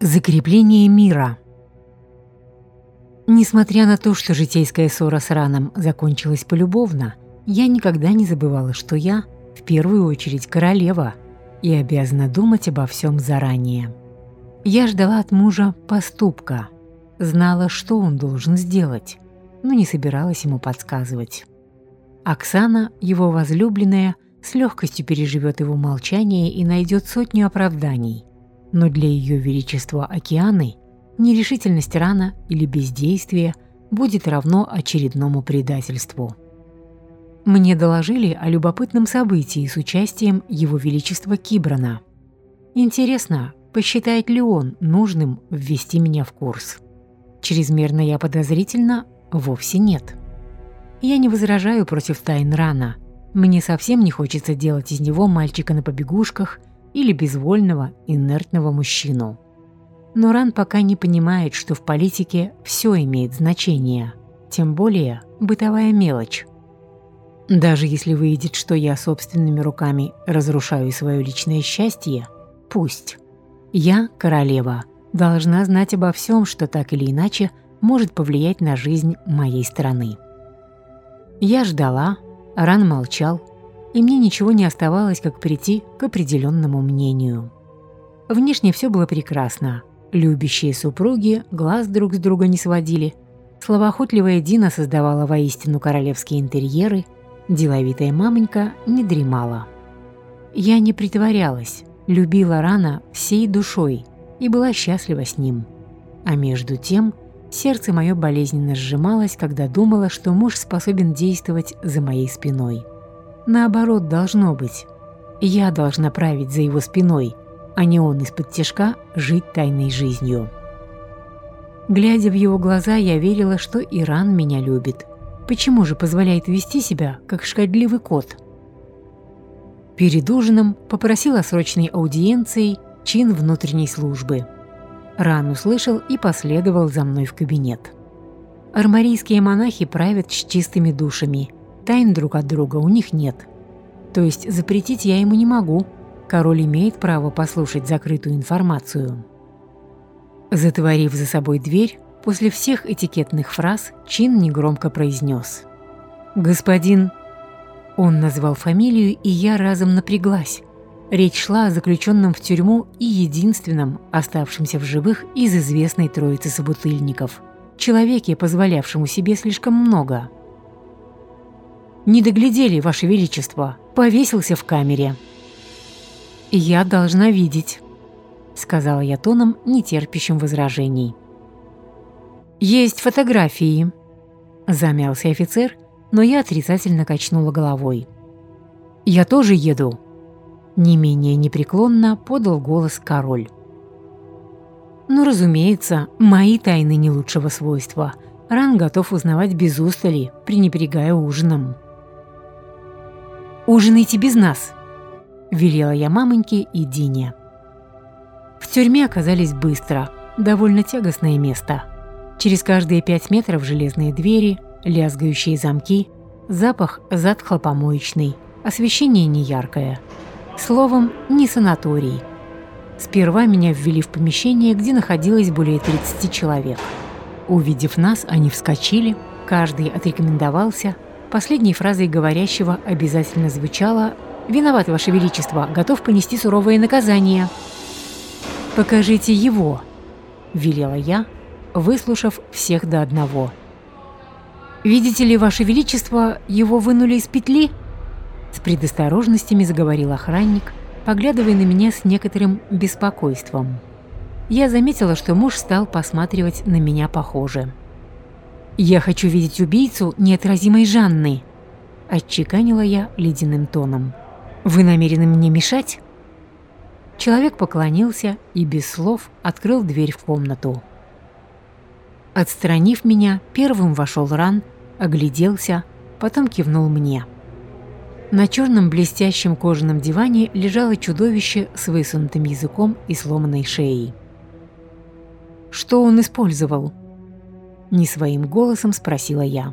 Закрепление мира. Несмотря на то, что житейская ссора с Раном закончилась полюбовно, я никогда не забывала, что я, в первую очередь, королева и обязана думать обо всем заранее. Я ждала от мужа поступка, знала, что он должен сделать, но не собиралась ему подсказывать. Оксана, его возлюбленная, с легкостью переживет его молчание и найдет сотню оправданий – но для Ее Величества Океаны нерешительность рана или бездействие будет равно очередному предательству. Мне доложили о любопытном событии с участием Его Величества Кибрана. Интересно, посчитает ли он нужным ввести меня в курс? Чрезмерно я подозрительно? Вовсе нет. Я не возражаю против тайн рана. Мне совсем не хочется делать из него мальчика на побегушках – или безвольного, инертного мужчину. Но Ран пока не понимает, что в политике все имеет значение, тем более бытовая мелочь. Даже если выйдет, что я собственными руками разрушаю свое личное счастье, пусть. Я, королева, должна знать обо всем, что так или иначе может повлиять на жизнь моей страны. Я ждала, Ран молчал, и мне ничего не оставалось, как прийти к определенному мнению. Внешне все было прекрасно. Любящие супруги глаз друг с друга не сводили. Словоохотливая Дина создавала воистину королевские интерьеры, деловитая мамонька не дремала. Я не притворялась, любила Рана всей душой и была счастлива с ним. А между тем, сердце мое болезненно сжималось, когда думала, что муж способен действовать за моей спиной. Наоборот должно быть. Я должна править за его спиной, а не он из-под тяжка жить тайной жизнью. Глядя в его глаза, я верила, что Иран меня любит. Почему же позволяет вести себя, как шкодливый кот? Перед ужином попросила срочной аудиенцией чин внутренней службы. Ран услышал и последовал за мной в кабинет. Армарийские монахи правят с чистыми душами – Тайн друг от друга у них нет. То есть запретить я ему не могу. Король имеет право послушать закрытую информацию. Затворив за собой дверь, после всех этикетных фраз Чин негромко произнес. «Господин...» Он назвал фамилию, и я разом напряглась. Речь шла о заключенном в тюрьму и единственном, оставшемся в живых из известной троицы собутыльников. Человеке, позволявшему себе слишком много – «Не доглядели, Ваше Величество. Повесился в камере». «Я должна видеть», — сказала я тоном, нетерпящим возражений. «Есть фотографии», — замялся офицер, но я отрицательно качнула головой. «Я тоже еду», — не менее непреклонно подал голос король. «Ну, разумеется, мои тайны не лучшего свойства. Ран готов узнавать без устали, пренебрегая ужином». «Ужинайте без нас», – велела я мамоньке и Дине. В тюрьме оказались быстро, довольно тягостное место. Через каждые пять метров железные двери, лязгающие замки, запах затхлопомоечный, освещение неяркое. Словом, не санаторий. Сперва меня ввели в помещение, где находилось более 30 человек. Увидев нас, они вскочили, каждый отрекомендовался, Последней фразой говорящего обязательно звучало «Виноват, Ваше Величество, готов понести суровое наказание». «Покажите его», – велела я, выслушав всех до одного. «Видите ли, Ваше Величество, его вынули из петли?» С предосторожностями заговорил охранник, поглядывая на меня с некоторым беспокойством. Я заметила, что муж стал посматривать на меня похоже. «Я хочу видеть убийцу неотразимой Жанны», – отчеканила я ледяным тоном. «Вы намерены мне мешать?» Человек поклонился и без слов открыл дверь в комнату. Отстранив меня, первым вошел Ран, огляделся, потом кивнул мне. На черном блестящем кожаном диване лежало чудовище с высунутым языком и сломанной шеей. Что он использовал? Не своим голосом спросила я.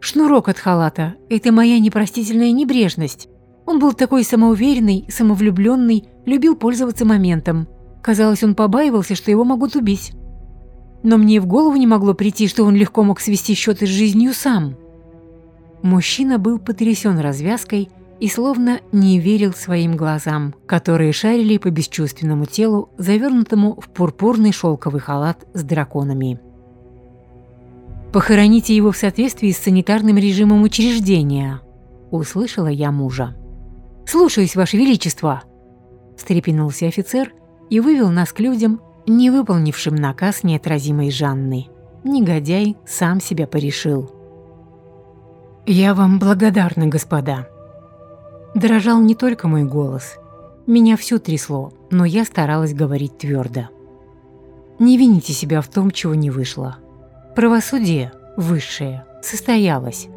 «Шнурок от халата – это моя непростительная небрежность. Он был такой самоуверенный, самовлюбленный, любил пользоваться моментом. Казалось, он побаивался, что его могут убить. Но мне в голову не могло прийти, что он легко мог свести счеты с жизнью сам. Мужчина был потрясен развязкой и словно не верил своим глазам, которые шарили по бесчувственному телу, завернутому в пурпурный шелковый халат с драконами. «Похороните его в соответствии с санитарным режимом учреждения», – услышала я мужа. «Слушаюсь, Ваше Величество!» – встрепенулся офицер и вывел нас к людям, не выполнившим наказ неотразимой Жанны. Негодяй сам себя порешил. «Я вам благодарна, господа». Дрожал не только мой голос. Меня всю трясло, но я старалась говорить твердо. Не вините себя в том, чего не вышло. Правосудие, высшее, состоялось.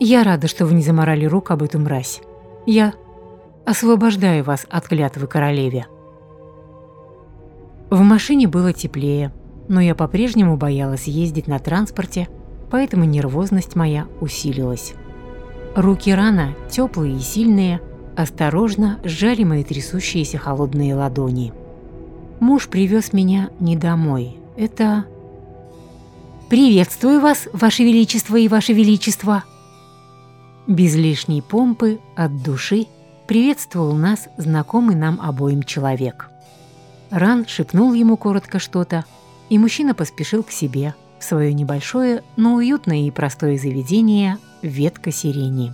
Я рада, что вы не заморали рук об эту мразь. Я освобождаю вас от клятвы королеве. В машине было теплее, но я по-прежнему боялась ездить на транспорте, поэтому нервозность моя усилилась. Руки рана, теплые и сильные, осторожно сжали мои трясущиеся холодные ладони. Муж привез меня не домой. Это... «Приветствую вас, Ваше Величество и Ваше Величество!» Без лишней помпы, от души, приветствовал нас знакомый нам обоим человек. Ран шепнул ему коротко что-то, и мужчина поспешил к себе, в свое небольшое, но уютное и простое заведение «Ветка сирени».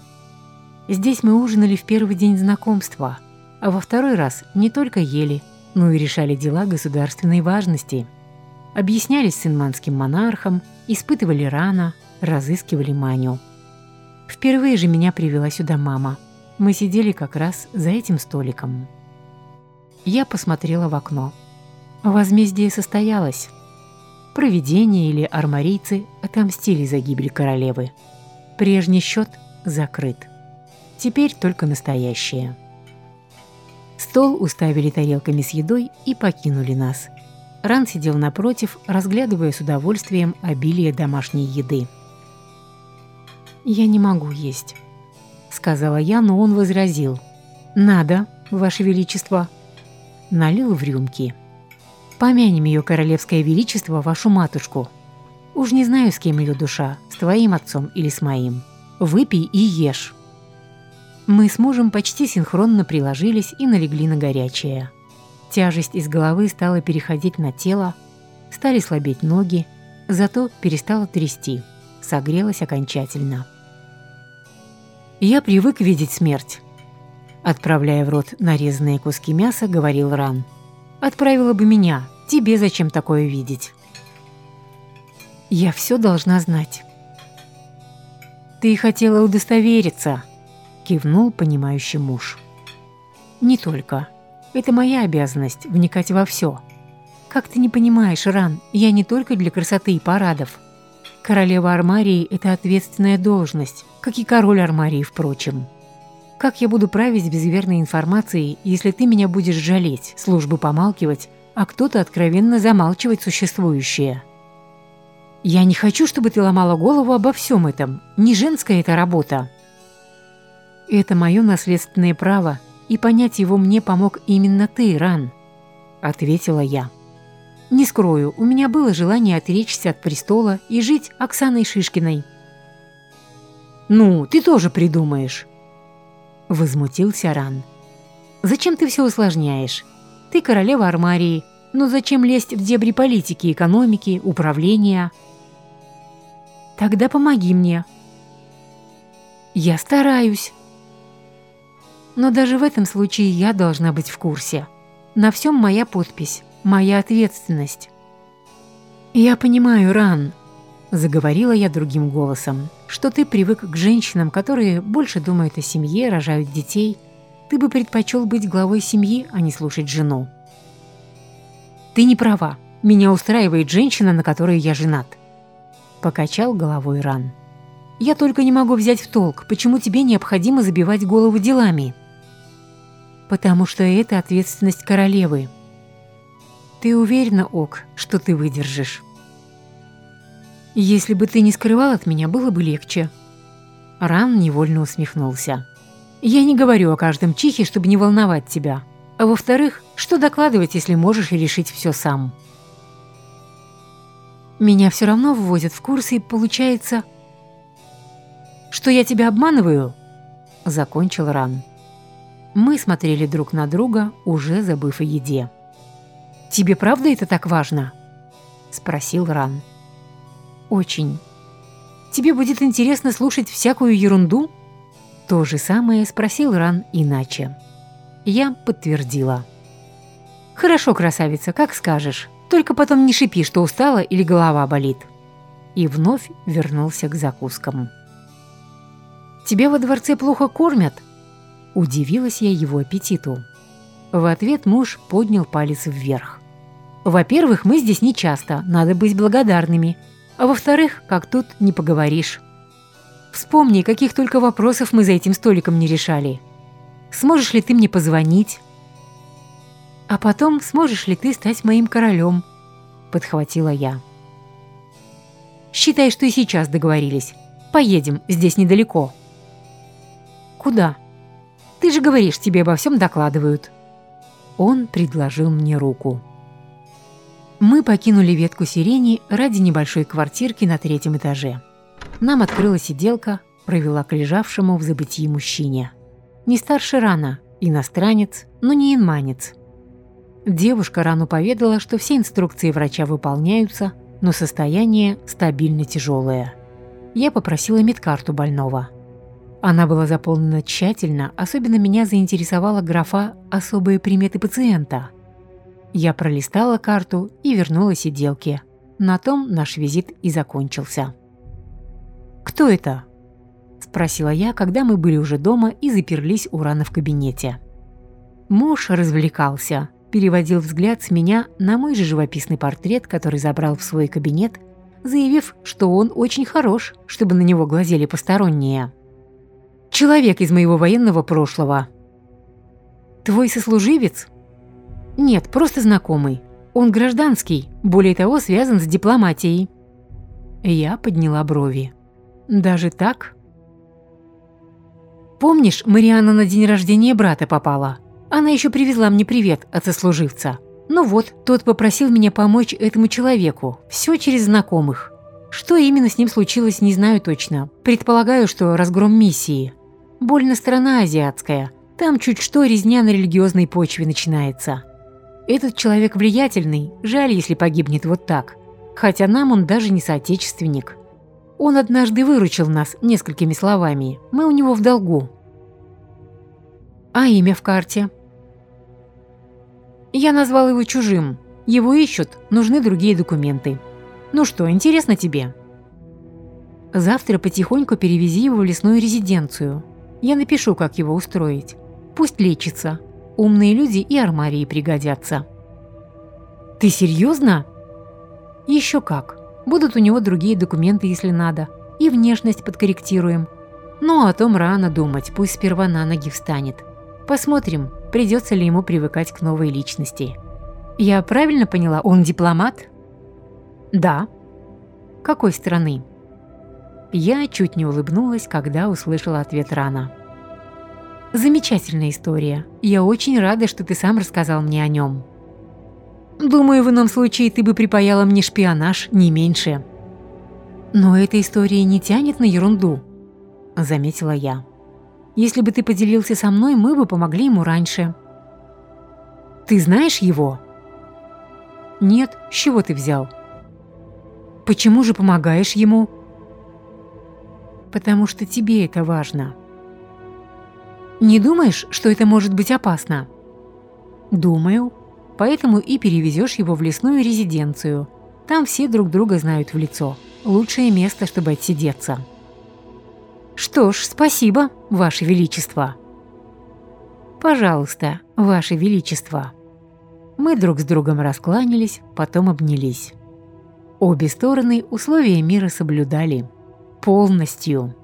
Здесь мы ужинали в первый день знакомства, а во второй раз не только ели, но и решали дела государственной важности. Объяснялись с инманским монархом, испытывали рано, разыскивали Маню. Впервые же меня привела сюда мама. Мы сидели как раз за этим столиком. Я посмотрела в окно. Возмездие состоялось. Провидение или армарийцы отомстили за гибель королевы. Прежний счет закрыт. Теперь только настоящее. Стол уставили тарелками с едой и покинули нас. Ран сидел напротив, разглядывая с удовольствием обилие домашней еды. «Я не могу есть», — сказала я, но он возразил. «Надо, Ваше Величество» налил в рюмки. «Помянем ее королевское величество, вашу матушку. Уж не знаю, с кем ее душа, с твоим отцом или с моим. Выпей и ешь». Мы с мужем почти синхронно приложились и налегли на горячее. Тяжесть из головы стала переходить на тело, стали слабеть ноги, зато перестала трясти, согрелась окончательно. Я привык видеть смерть, Отправляя в рот нарезанные куски мяса, говорил Ран. «Отправила бы меня. Тебе зачем такое видеть?» «Я все должна знать». «Ты хотела удостовериться», – кивнул понимающий муж. «Не только. Это моя обязанность – вникать во все. Как ты не понимаешь, Ран, я не только для красоты и парадов. Королева Армарии – это ответственная должность, как и король Армарии, впрочем». Как я буду править без верной информации, если ты меня будешь жалеть, службы помалкивать, а кто-то откровенно замалчивать существующее? Я не хочу, чтобы ты ломала голову обо всем этом. Не женская это работа. Это мое наследственное право, и понять его мне помог именно ты, Ран, ответила я. Не скрою, у меня было желание отречься от престола и жить Оксаной Шишкиной. «Ну, ты тоже придумаешь», Возмутился Ран. «Зачем ты все усложняешь? Ты королева Армарии, но зачем лезть в дебри политики, экономики, управления?» «Тогда помоги мне». «Я стараюсь». Но даже в этом случае я должна быть в курсе. На всем моя подпись, моя ответственность. «Я понимаю, Ран», – заговорила я другим голосом что ты привык к женщинам, которые больше думают о семье, рожают детей. Ты бы предпочел быть главой семьи, а не слушать жену. Ты не права. Меня устраивает женщина, на которой я женат. Покачал головой Ран. Я только не могу взять в толк, почему тебе необходимо забивать голову делами. Потому что это ответственность королевы. Ты уверена, Ок, что ты выдержишь? Если бы ты не скрывал от меня, было бы легче. Ран невольно усмехнулся. Я не говорю о каждом чихе, чтобы не волновать тебя. А во-вторых, Что докладывать, если можешь решить все сам? Меня все равно вводят в курс, и получается, что я тебя обманываю?» Закончил Ран. Мы смотрели друг на друга, уже забыв о еде. «Тебе правда это так важно?» Спросил Ран. «Очень. Тебе будет интересно слушать всякую ерунду?» То же самое спросил Ран иначе. Я подтвердила. «Хорошо, красавица, как скажешь. Только потом не шипи, что устала или голова болит». И вновь вернулся к закускам. «Тебя во дворце плохо кормят?» Удивилась я его аппетиту. В ответ муж поднял палец вверх. «Во-первых, мы здесь не часто, надо быть благодарными. А во-вторых, как тут не поговоришь. Вспомни, каких только вопросов мы за этим столиком не решали. Сможешь ли ты мне позвонить?» «А потом, сможешь ли ты стать моим королем?» – подхватила я. «Считай, что и сейчас договорились. Поедем, здесь недалеко». «Куда?» «Ты же говоришь, тебе обо всем докладывают». Он предложил мне руку. Мы покинули ветку сирени ради небольшой квартирки на третьем этаже. Нам открыла сиделка, провела к лежавшему в забытии мужчине. Не старше рана, иностранец, но не инманец. Девушка рану поведала, что все инструкции врача выполняются, но состояние стабильно тяжелое. Я попросила медкарту больного – она была заполнена тщательно, особенно меня заинтересовала графа «Особые приметы пациента». Я пролистала карту и вернула сиделке. На том наш визит и закончился. «Кто это?» – спросила я, когда мы были уже дома и заперлись у рана в кабинете. Муж развлекался, переводил взгляд с меня на мой же живописный портрет, который забрал в свой кабинет, заявив, что он очень хорош, чтобы на него глазели посторонние. Человек из моего военного прошлого. Твой сослуживец? Нет, просто знакомый. Он гражданский, более того, связан с дипломатией. Я подняла брови. Даже так? Помнишь, Марианна на день рождения брата попала? Она еще привезла мне привет от сослуживца. Ну вот, тот попросил меня помочь этому человеку. Все через знакомых. Что именно с ним случилось, не знаю точно. Предполагаю, что разгром миссии. Больно страна азиатская. Там чуть что резня на религиозной почве начинается. Этот человек влиятельный, жаль, если погибнет вот так. Хотя нам он даже не соотечественник. Он однажды выручил нас несколькими словами. Мы у него в долгу. А имя в карте? Я назвал его чужим. Его ищут, нужны другие документы. Ну что, интересно тебе? Завтра потихоньку перевези его в лесную резиденцию. Я напишу, как его устроить. Пусть лечится. Умные люди и армарии пригодятся. Ты серьезно? Еще как. Будут у него другие документы, если надо. И внешность подкорректируем. Но о том рано думать, пусть сперва на ноги встанет. Посмотрим, придется ли ему привыкать к новой личности. Я правильно поняла, он дипломат? Да. Какой страны? Я чуть не улыбнулась, когда услышала ответ Рана. «Замечательная история. Я очень рада, что ты сам рассказал мне о нем. Думаю, в ином случае ты бы припаяла мне шпионаж, не меньше». «Но эта история не тянет на ерунду», – заметила я. «Если бы ты поделился со мной, мы бы помогли ему раньше». «Ты знаешь его?» «Нет, с чего ты взял?» «Почему же помогаешь ему?» Потому что тебе это важно. Не думаешь, что это может быть опасно? Думаю, поэтому и перевезешь его в лесную резиденцию. Там все друг друга знают в лицо. Лучшее место, чтобы отсидеться. Что ж, спасибо, Ваше Величество. Пожалуйста, Ваше Величество. Мы друг с другом раскланялись, потом обнялись. Обе стороны условия мира соблюдали полностью.